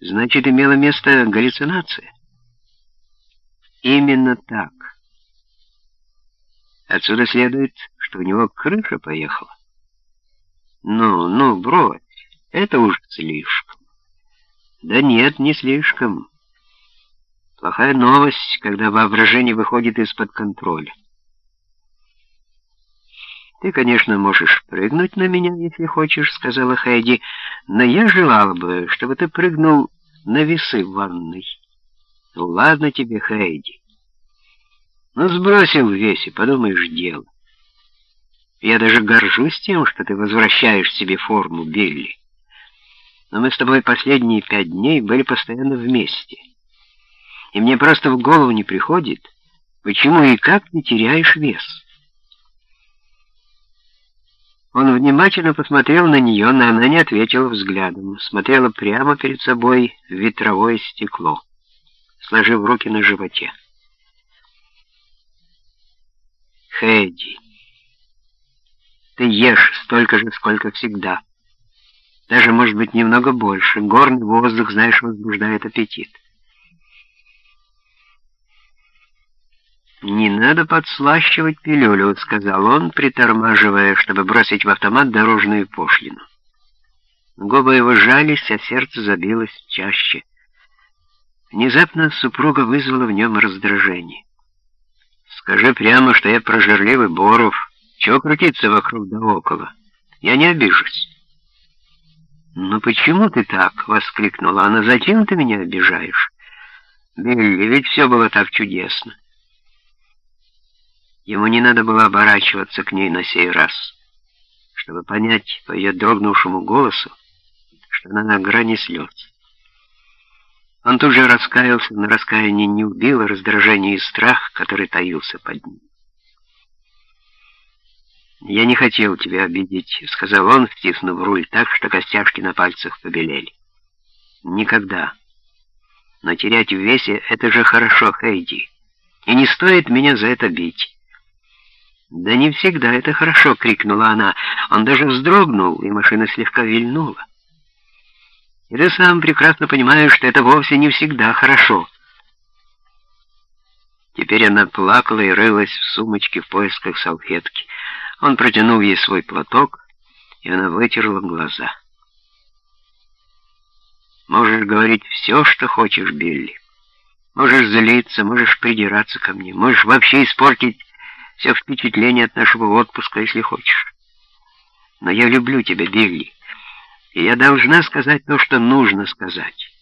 Значит, имела место галлюцинация. Именно так. Отсюда следует, что у него крыша поехала. Ну, ну, брось, это уж слишком. Да нет, не слишком. Плохая новость, когда воображение выходит из-под контроля. «Ты, конечно, можешь прыгнуть на меня, если хочешь», — сказала Хэйди, «но я желала бы, чтобы ты прыгнул на весы в ванной». «Ну ладно тебе, Хэйди. Ну, сбросил в весе, подумаешь, дело. Я даже горжусь тем, что ты возвращаешь себе форму, Билли. Но мы с тобой последние пять дней были постоянно вместе. И мне просто в голову не приходит, почему и как ты теряешь вес». Он внимательно посмотрел на нее, но она не ответила взглядом, смотрела прямо перед собой в ветровое стекло, сложив руки на животе. «Хэдди, ты ешь столько же, сколько всегда. Даже, может быть, немного больше. Горный воздух, знаешь, возбуждает аппетит». «Не надо подслащивать пилюлю», — сказал он, притормаживая, чтобы бросить в автомат дорожную пошлину. Губы его жались, а сердце забилось чаще. Внезапно супруга вызвала в нем раздражение. «Скажи прямо, что я прожирливый Боров. Чего крутиться вокруг да около? Я не обижусь». «Ну почему ты так?» — воскликнула она. «Зачем ты меня обижаешь?» «Билли, ведь все было так чудесно». Ему не надо было оборачиваться к ней на сей раз, чтобы понять по ее дрогнувшему голосу, что она на грани слез. Он тут же раскаялся, но раскаяние не убило раздражение и страх, который таился под ним. «Я не хотел тебя обидеть», — сказал он, стиснув руль так, что костяшки на пальцах побелели. «Никогда. Но терять в весе — это же хорошо, Хейди. И не стоит меня за это бить». «Да не всегда это хорошо!» — крикнула она. Он даже вздрогнул, и машина слегка вильнула. «И ты сам прекрасно понимаешь, что это вовсе не всегда хорошо!» Теперь она плакала и рылась в сумочке в поисках салфетки. Он протянул ей свой платок, и она вытерла глаза. «Можешь говорить все, что хочешь, Билли. Можешь злиться, можешь придираться ко мне, можешь вообще испортить все впечатление от нашего отпуска, если хочешь. Но я люблю тебя, Билли, и я должна сказать то, что нужно сказать.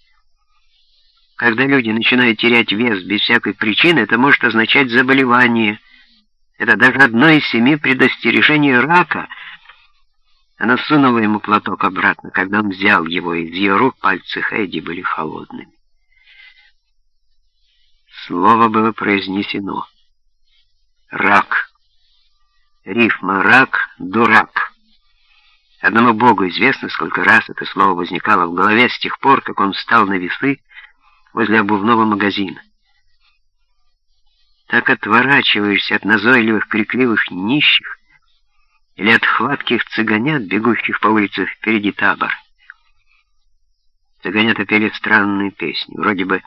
Когда люди начинают терять вес без всякой причины, это может означать заболевание. Это даже одно из семи предостережений рака. Она сунула ему платок обратно. Когда он взял его из ее рук, пальцы Хэдди были холодными. Слово было произнесено. Рак. Рифма «рак», «дурак». Одному Богу известно, сколько раз это слово возникало в голове с тех пор, как он встал на весы возле обувного магазина. Так отворачиваешься от назойливых, крикливых нищих или от хватких цыганят, бегущих по улице впереди табор. Цыганята пели странные песни, вроде бы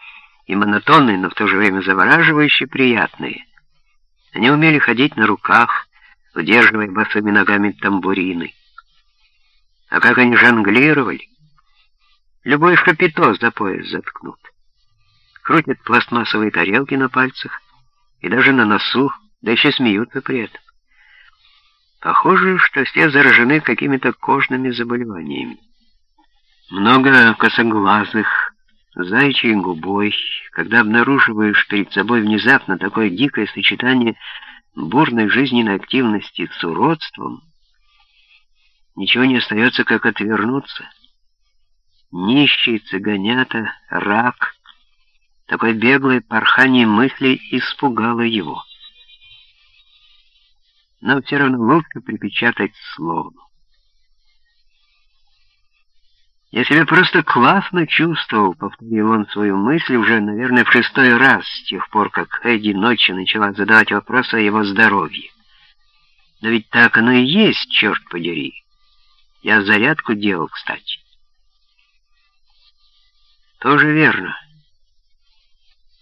и монотонные, но в то же время завораживающие, приятные. Они умели ходить на руках, удерживая босыми ногами тамбурины. А как они жонглировали! Любой шапито за пояс заткнут. Крутят пластмассовые тарелки на пальцах и даже на носу, да еще смеются при этом. Похоже, что все заражены какими-то кожными заболеваниями. Много косоглазых, заячьей губой, когда обнаруживаешь перед собой внезапно такое дикое сочетание бурной жизненной активности с уродством, ничего не остается, как отвернуться. Нищий, цыганята, рак, такое беглое порхание мыслей испугало его. Но все равно лучше припечатать слово. «Я себя просто классно чувствовал», — повторил он свою мысль уже, наверное, в шестой раз с тех пор, как Эдди ночью начала задавать вопросы о его здоровье. «Да ведь так оно и есть, черт подери. Я зарядку делал, кстати». Тоже верно.